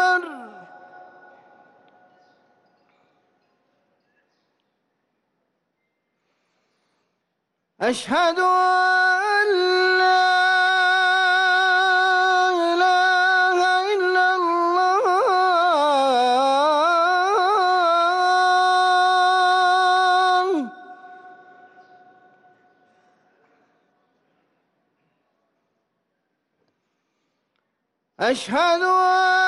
الله. أكبر أشهد أن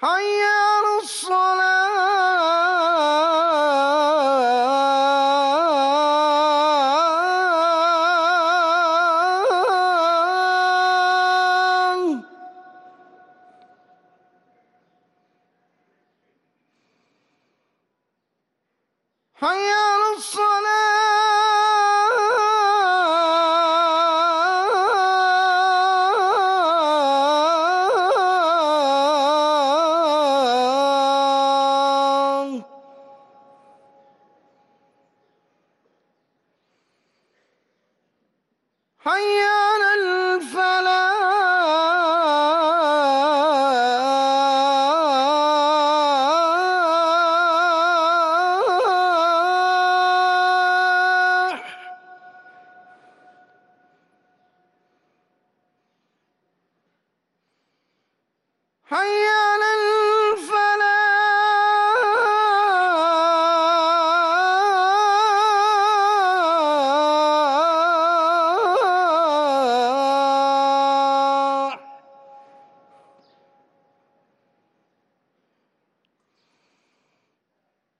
حي الصلاة. حي الصلاة. حي على الفلاح حي على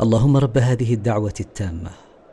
اللهم رب هذه الدعوه التامه